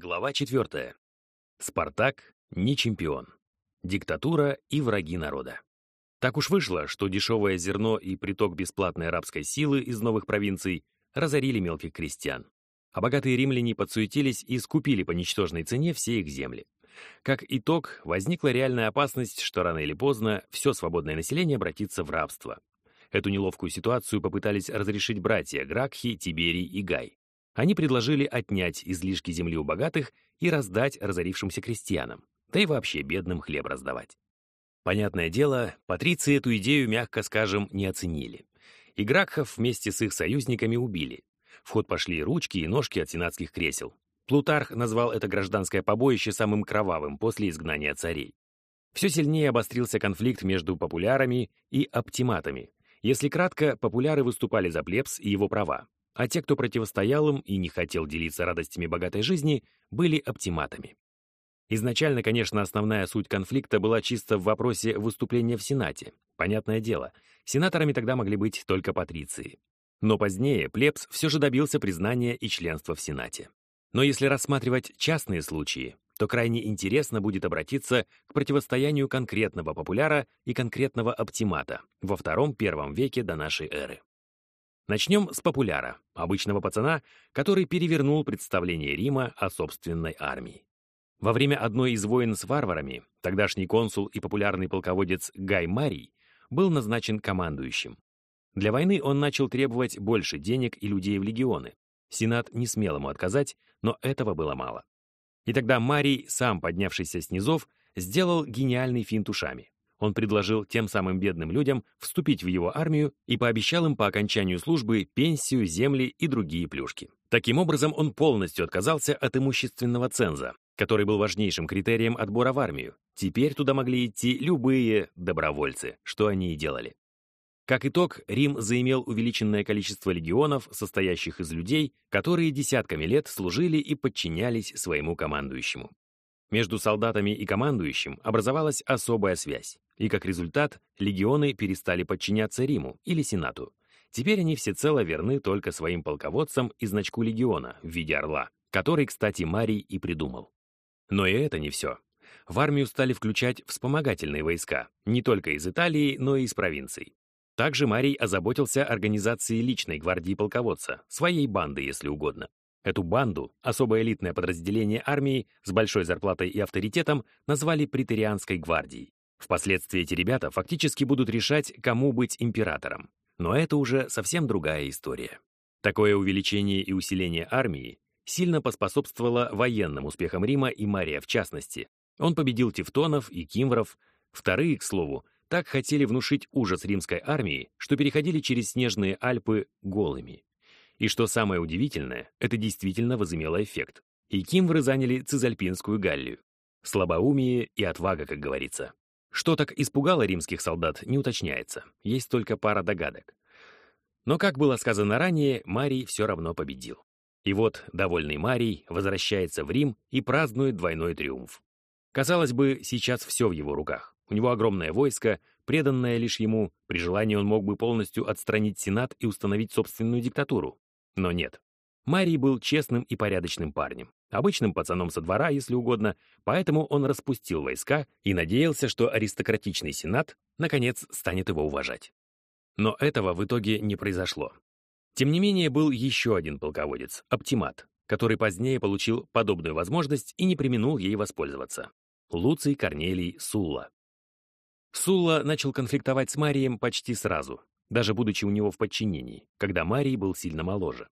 Глава 4. Спартак не чемпион. Диктатура и враги народа. Так уж вышло, что дешевое зерно и приток бесплатной арабской силы из новых провинций разорили мелких крестьян. А богатые римляне подсуетились и скупили по ничтожной цене все их земли. Как итог, возникла реальная опасность, что рано или поздно все свободное население обратится в рабство. Эту неловкую ситуацию попытались разрешить братья Гракхи, Тиберий и Гай. Они предложили отнять излишки земли у богатых и раздать разорившимся крестьянам, да и вообще бедным хлеб раздавать. Понятное дело, патриции эту идею, мягко скажем, не оценили. И Гракхов вместе с их союзниками убили. В ход пошли ручки и ножки от сенатских кресел. Плутарх назвал это гражданское побоище самым кровавым после изгнания царей. Все сильнее обострился конфликт между популярами и оптиматами. Если кратко, популяры выступали за плебс и его права, а те, кто противостоял им и не хотел делиться радостями богатой жизни, были оптиматами. Изначально, конечно, основная суть конфликта была чисто в вопросе выступления в Сенате. Понятное дело, сенаторами тогда могли быть только патриции. Но позднее плебс все же добился признания и членства в Сенате. Но если рассматривать частные случаи, то крайне интересно будет обратиться к противостоянию конкретного популяра и конкретного оптимата во втором-первом веке до нашей эры. Начнем с популяра, обычного пацана, который перевернул представление Рима о собственной армии. Во время одной из войн с варварами тогдашний консул и популярный полководец Гай Марий был назначен командующим. Для войны он начал требовать больше денег и людей в легионы. Сенат не смел ему отказать, но этого было мало. И тогда Марий, сам поднявшийся с низов, сделал гениальный финт ушами. Он предложил тем самым бедным людям вступить в его армию и пообещал им по окончанию службы пенсию, земли и другие плюшки. Таким образом, он полностью отказался от имущественного ценза, который был важнейшим критерием отбора в армию. Теперь туда могли идти любые добровольцы, что они и делали. Как итог, Рим заимел увеличенное количество легионов, состоящих из людей, которые десятками лет служили и подчинялись своему командующему. Между солдатами и командующим образовалась особая связь, и как результат легионы перестали подчиняться Риму или Сенату. Теперь они всецело верны только своим полководцам и значку легиона в виде орла, который, кстати, Марий и придумал. Но и это не все. В армию стали включать вспомогательные войска, не только из Италии, но и из провинций. Также Марий озаботился организацией личной гвардии полководца, своей банды, если угодно. Эту банду, особое элитное подразделение армии с большой зарплатой и авторитетом, назвали претерианской гвардией. Впоследствии эти ребята фактически будут решать, кому быть императором. Но это уже совсем другая история. Такое увеличение и усиление армии сильно поспособствовало военным успехам Рима и Мария в частности. Он победил тевтонов и кимвров. Вторые, к слову, так хотели внушить ужас римской армии, что переходили через снежные Альпы голыми. И что самое удивительное, это действительно возымело эффект. И кимвры заняли Цизальпинскую Галлию. Слабоумие и отвага, как говорится. Что так испугало римских солдат, не уточняется. Есть только пара догадок. Но, как было сказано ранее, Марий все равно победил. И вот довольный Марий возвращается в Рим и празднует двойной триумф. Казалось бы, сейчас все в его руках. У него огромное войско, преданное лишь ему, при желании он мог бы полностью отстранить Сенат и установить собственную диктатуру. Но нет. Марий был честным и порядочным парнем, обычным пацаном со двора, если угодно, поэтому он распустил войска и надеялся, что аристократичный сенат, наконец, станет его уважать. Но этого в итоге не произошло. Тем не менее, был еще один полководец, Оптимат, который позднее получил подобную возможность и не применул ей воспользоваться. Луций Корнелий Сулла. Сулла начал конфликтовать с Марием почти сразу, даже будучи у него в подчинении, когда Марий был сильно моложе.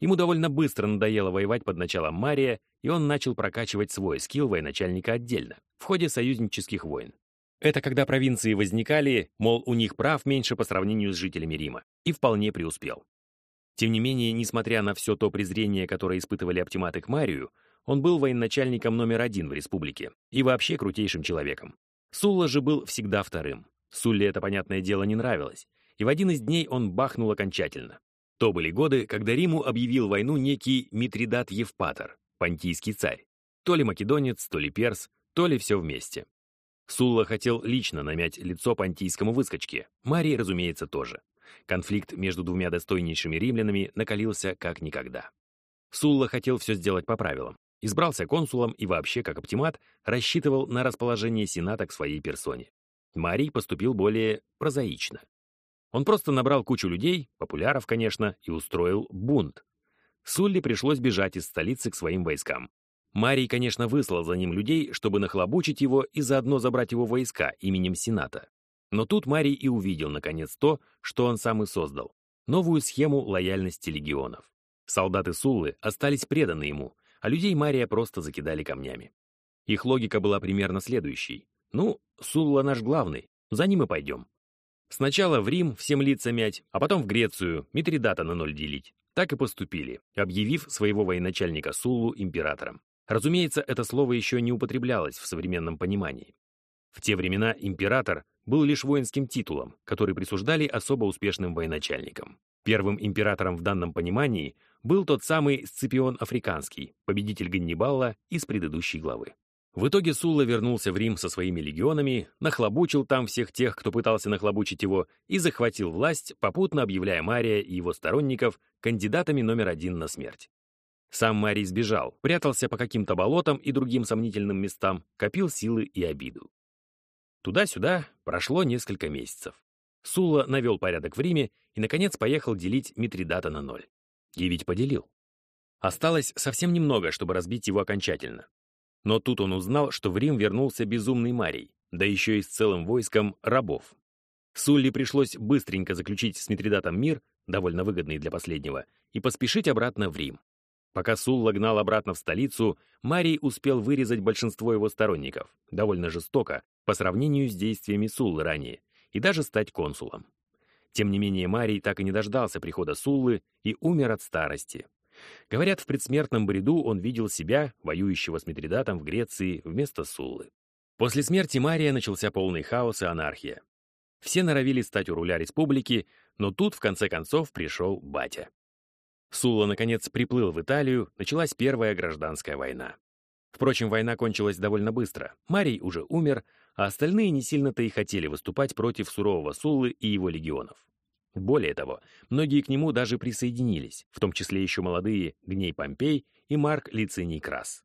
Ему довольно быстро надоело воевать под началом Мария, и он начал прокачивать свой скилл военачальника отдельно, в ходе союзнических войн. Это когда провинции возникали, мол, у них прав меньше по сравнению с жителями Рима, и вполне преуспел. Тем не менее, несмотря на все то презрение, которое испытывали оптиматы к Марию, он был военачальником номер один в республике и вообще крутейшим человеком. Сулла же был всегда вторым. Сулле это, понятное дело, не нравилось, и в один из дней он бахнул окончательно. То были годы, когда Риму объявил войну некий Митридат Евпатор, понтийский царь. То ли македонец, то ли перс, то ли все вместе. Сулла хотел лично намять лицо понтийскому выскочке, Марий, разумеется, тоже. Конфликт между двумя достойнейшими римлянами накалился как никогда. Сулла хотел все сделать по правилам. избрался консулом и вообще, как оптимат, рассчитывал на расположение Сената к своей персоне. Марий поступил более прозаично. Он просто набрал кучу людей, популяров, конечно, и устроил бунт. Сулли пришлось бежать из столицы к своим войскам. Марий, конечно, выслал за ним людей, чтобы нахлобучить его и заодно забрать его войска именем Сената. Но тут Марий и увидел, наконец, то, что он сам и создал — новую схему лояльности легионов. Солдаты Суллы остались преданы ему, а людей Мария просто закидали камнями. Их логика была примерно следующей. «Ну, Сулла наш главный, за ним и пойдем». Сначала в Рим всем лица мять, а потом в Грецию, Митридата на ноль делить. Так и поступили, объявив своего военачальника Суллу императором. Разумеется, это слово еще не употреблялось в современном понимании. В те времена император был лишь воинским титулом, который присуждали особо успешным военачальникам. Первым императором в данном понимании был тот самый Сципион Африканский, победитель Ганнибала из предыдущей главы. В итоге Сулла вернулся в Рим со своими легионами, нахлобучил там всех тех, кто пытался нахлобучить его, и захватил власть, попутно объявляя Мария и его сторонников кандидатами номер один на смерть. Сам Марий сбежал, прятался по каким-то болотам и другим сомнительным местам, копил силы и обиду. Туда-сюда прошло несколько месяцев. Сула навел порядок в Риме и, наконец, поехал делить Митридата на ноль. И ведь поделил. Осталось совсем немного, чтобы разбить его окончательно. Но тут он узнал, что в Рим вернулся безумный Марий, да еще и с целым войском рабов. Сулли пришлось быстренько заключить с Митридатом мир, довольно выгодный для последнего, и поспешить обратно в Рим. Пока Сулла гнал обратно в столицу, Марий успел вырезать большинство его сторонников, довольно жестоко, по сравнению с действиями Суллы ранее, и даже стать консулом. Тем не менее, Марий так и не дождался прихода Суллы и умер от старости. Говорят, в предсмертном бреду он видел себя, воюющего с Митридатом в Греции, вместо Суллы. После смерти Мария начался полный хаос и анархия. Все норовили стать у руля республики, но тут, в конце концов, пришел батя. Сулла, наконец, приплыл в Италию, началась Первая гражданская война. Впрочем, война кончилась довольно быстро. Марий уже умер, а остальные не сильно-то и хотели выступать против сурового Суллы и его легионов. Более того, многие к нему даже присоединились, в том числе еще молодые Гней Помпей и Марк Лициний Крас.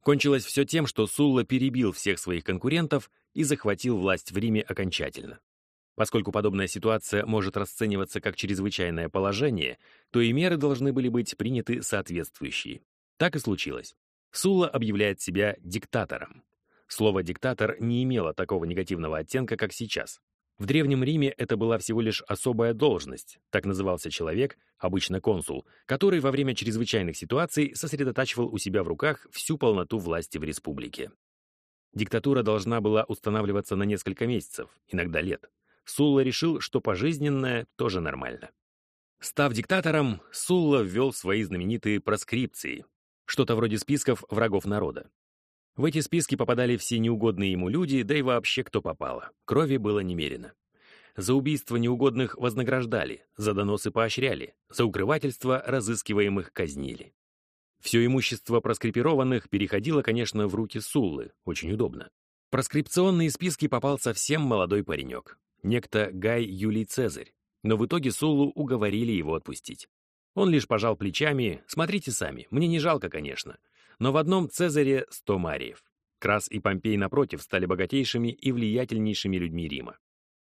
Кончилось все тем, что Сулла перебил всех своих конкурентов и захватил власть в Риме окончательно. Поскольку подобная ситуация может расцениваться как чрезвычайное положение, то и меры должны были быть приняты соответствующие. Так и случилось. Сулла объявляет себя диктатором. Слово «диктатор» не имело такого негативного оттенка, как сейчас. В Древнем Риме это была всего лишь особая должность, так назывался человек, обычно консул, который во время чрезвычайных ситуаций сосредотачивал у себя в руках всю полноту власти в республике. Диктатура должна была устанавливаться на несколько месяцев, иногда лет. Сулла решил, что пожизненное тоже нормально. Став диктатором, Сулла ввел свои знаменитые проскрипции, что-то вроде списков врагов народа. В эти списки попадали все неугодные ему люди, да и вообще кто попало. Крови было немерено. За убийство неугодных вознаграждали, за доносы поощряли, за укрывательство разыскиваемых казнили. Все имущество проскрипированных переходило, конечно, в руки Суллы, очень удобно. В проскрипционные списки попал совсем молодой паренек, некто Гай Юлий Цезарь, но в итоге Суллу уговорили его отпустить. Он лишь пожал плечами, смотрите сами, мне не жалко, конечно, но в одном Цезаре 100 мариев. Крас и Помпей, напротив, стали богатейшими и влиятельнейшими людьми Рима.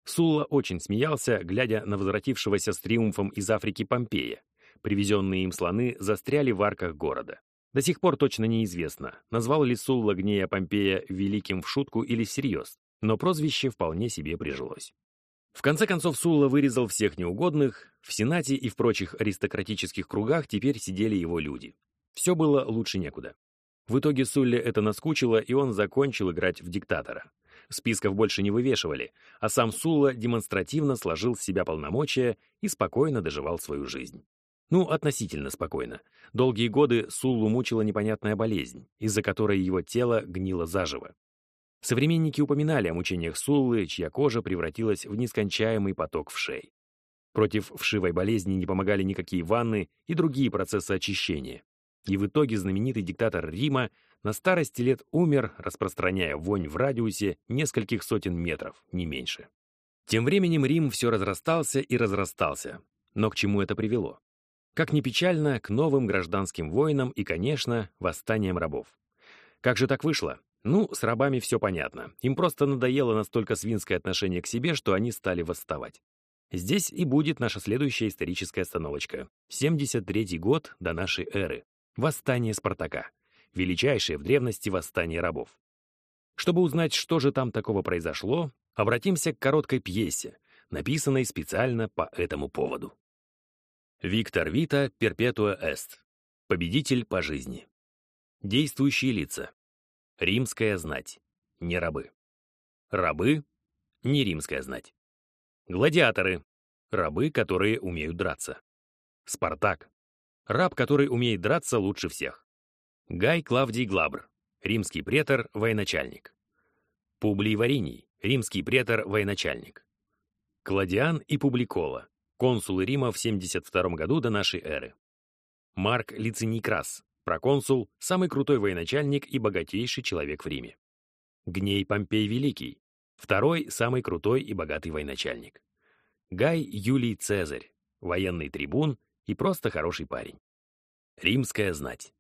Сулла очень смеялся, глядя на возвратившегося с триумфом из Африки Помпея. Привезенные им слоны застряли в арках города. До сих пор точно неизвестно, назвал ли Сулла гнея Помпея великим в шутку или всерьез, но прозвище вполне себе прижилось. В конце концов, Сулла вырезал всех неугодных, в Сенате и в прочих аристократических кругах теперь сидели его люди. Все было лучше некуда. В итоге Сулле это наскучило, и он закончил играть в диктатора. Списков больше не вывешивали, а сам Сулла демонстративно сложил с себя полномочия и спокойно доживал свою жизнь. Ну, относительно спокойно. Долгие годы Суллу мучила непонятная болезнь, из-за которой его тело гнило заживо. Современники упоминали о мучениях Суллы, чья кожа превратилась в нескончаемый поток вшей. Против вшивой болезни не помогали никакие ванны и другие процессы очищения. И в итоге знаменитый диктатор Рима на старости лет умер, распространяя вонь в радиусе нескольких сотен метров, не меньше. Тем временем Рим все разрастался и разрастался. Но к чему это привело? Как ни печально, к новым гражданским войнам и, конечно, восстаниям рабов. Как же так вышло? Ну, с рабами все понятно. Им просто надоело настолько свинское отношение к себе, что они стали восставать. Здесь и будет наша следующая историческая остановочка. 73-й год до нашей эры. Восстание Спартака. Величайшее в древности восстание рабов. Чтобы узнать, что же там такого произошло, обратимся к короткой пьесе, написанной специально по этому поводу. Виктор Вита Перпетуа Эст. Победитель по жизни. Действующие лица. Римская знать. Не рабы. Рабы. Не римская знать. Гладиаторы. Рабы, которые умеют драться. Спартак. Раб, который умеет драться лучше всех. Гай Клавдий Глабр. Римский претор, военачальник. Публий Вариний. Римский претор, военачальник. Кладиан и Публикола консулы Рима в 72 году до нашей эры. Марк Лициний Крас, проконсул, самый крутой военачальник и богатейший человек в Риме. Гней Помпей Великий, второй самый крутой и богатый военачальник. Гай Юлий Цезарь, военный трибун и просто хороший парень. Римская знать.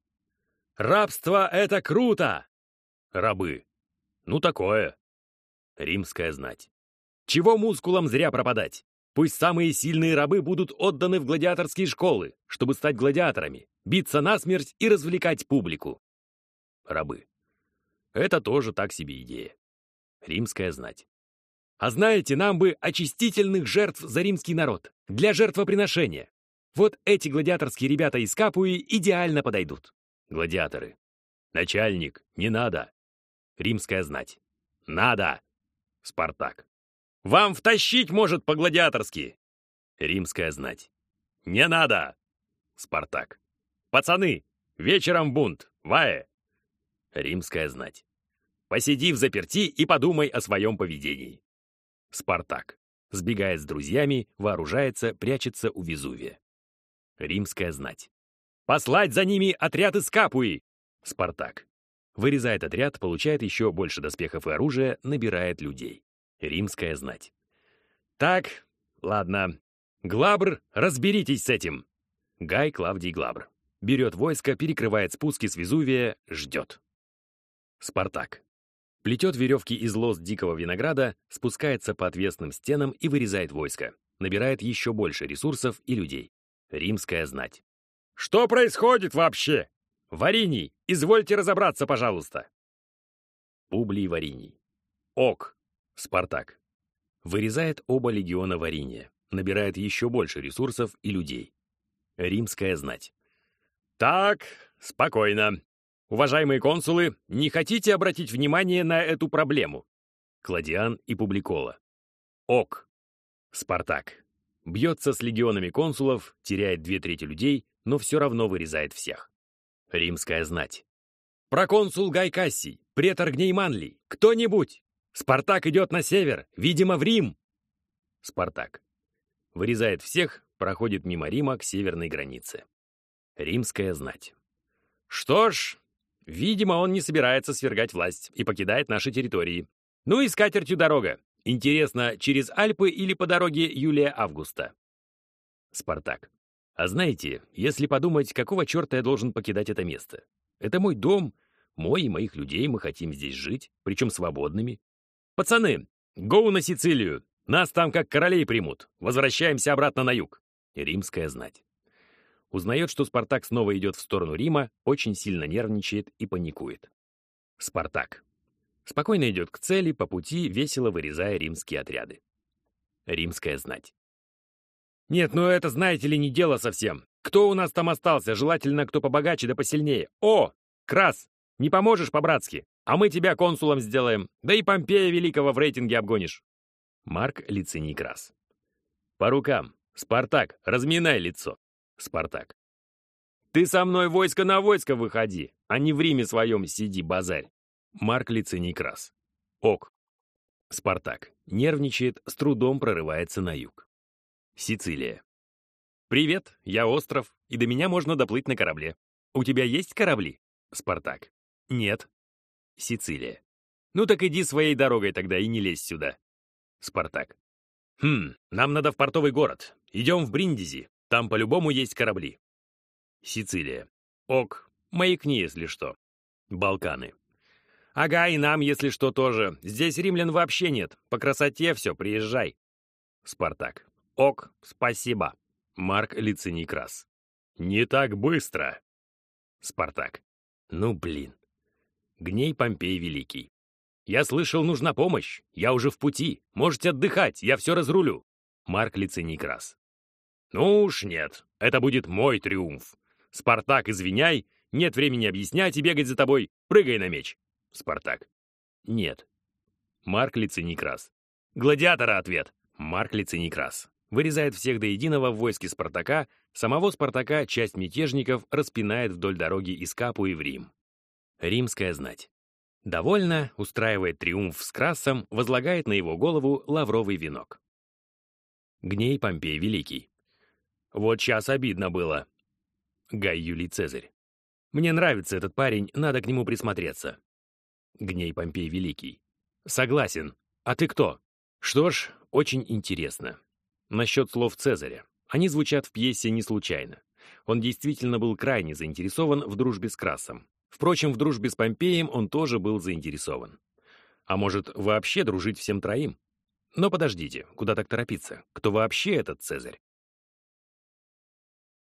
«Рабство — это круто!» Рабы. «Ну такое!» Римская знать. «Чего мускулам зря пропадать? Пусть самые сильные рабы будут отданы в гладиаторские школы, чтобы стать гладиаторами, биться насмерть и развлекать публику. Рабы. Это тоже так себе идея. Римская знать. А знаете, нам бы очистительных жертв за римский народ, для жертвоприношения. Вот эти гладиаторские ребята из Капуи идеально подойдут. Гладиаторы. Начальник, не надо. Римская знать. Надо. Спартак. Вам втащить может по-гладиаторски!» Римская знать. «Не надо!» Спартак. «Пацаны, вечером бунт! Вае!» Римская знать. «Посиди в заперти и подумай о своем поведении!» Спартак. Сбегает с друзьями, вооружается, прячется у Везувия. Римская знать. «Послать за ними отряд из Капуи!» Спартак. Вырезает отряд, получает еще больше доспехов и оружия, набирает людей. Римская знать. Так, ладно. Глабр, разберитесь с этим. Гай Клавдий Глабр. Берет войско, перекрывает спуски с Везувия, ждет. Спартак. Плетет веревки из лоз дикого винограда, спускается по отвесным стенам и вырезает войско. Набирает еще больше ресурсов и людей. Римская знать. «Что происходит вообще? Вариний, извольте разобраться, пожалуйста!» Публий Вариний. «Ок, Спартак. Вырезает оба легиона Вариния, набирает еще больше ресурсов и людей. Римская знать. Так, спокойно. Уважаемые консулы, не хотите обратить внимание на эту проблему? Кладиан и Публикола. Ок. Спартак. Бьется с легионами консулов, теряет две трети людей, но все равно вырезает всех. Римская знать. Проконсул Гай Кассий, претор Гней Манлий, кто-нибудь! Спартак идет на север, видимо, в Рим. Спартак. Вырезает всех, проходит мимо Рима к северной границе. Римская знать. Что ж, видимо, он не собирается свергать власть и покидает наши территории. Ну и с катертью дорога. Интересно, через Альпы или по дороге Юлия-Августа? Спартак. А знаете, если подумать, какого черта я должен покидать это место? Это мой дом, мой и моих людей, мы хотим здесь жить, причем свободными, «Пацаны, гоу на Сицилию! Нас там как королей примут! Возвращаемся обратно на юг!» Римская знать. Узнает, что Спартак снова идет в сторону Рима, очень сильно нервничает и паникует. Спартак. Спокойно идет к цели, по пути весело вырезая римские отряды. Римская знать. «Нет, ну это, знаете ли, не дело совсем. Кто у нас там остался? Желательно, кто побогаче да посильнее. О, Крас, не поможешь по-братски?» А мы тебя консулом сделаем, да и Помпея Великого в рейтинге обгонишь. Марк Лициний Крас. По рукам. Спартак, разминай лицо. Спартак. Ты со мной войско на войско выходи, а не в Риме своем сиди, базарь. Марк Лициний Крас. Ок. Спартак. Нервничает, с трудом прорывается на юг. Сицилия. «Привет, я Остров, и до меня можно доплыть на корабле. У тебя есть корабли?» Спартак. «Нет, Сицилия. Ну так иди своей дорогой тогда и не лезь сюда. Спартак. Хм, нам надо в портовый город. Идем в Бриндизи. Там по-любому есть корабли. Сицилия. Ок, маякни, если что. Балканы. Ага, и нам, если что, тоже. Здесь римлян вообще нет. По красоте все, приезжай. Спартак. Ок, спасибо. Марк Лициникрас. Не так быстро. Спартак. Ну, блин. Гней Помпей Великий. Я слышал, нужна помощь. Я уже в пути. Можете отдыхать, я все разрулю. Марк Лициникрас. Ну уж нет, это будет мой триумф. Спартак, извиняй, нет времени объяснять и бегать за тобой. Прыгай на меч. Спартак. Нет. Марк Лициникрас. Гладиатора ответ. Марк Лициникрас. Вырезает всех до единого в войске Спартака, самого Спартака часть мятежников распинает вдоль дороги из Капуи в Рим. Римская знать. Довольно, устраивает триумф с Красом, возлагает на его голову лавровый венок. Гней Помпей Великий. Вот сейчас обидно было. Гай Юлий Цезарь. Мне нравится этот парень, надо к нему присмотреться. Гней Помпей Великий. Согласен. А ты кто? Что ж, очень интересно. Насчет слов Цезаря. Они звучат в пьесе не случайно. Он действительно был крайне заинтересован в дружбе с Красом. Впрочем, в дружбе с Помпеем он тоже был заинтересован. А может, вообще дружить всем троим? Но подождите, куда так торопиться? Кто вообще этот Цезарь?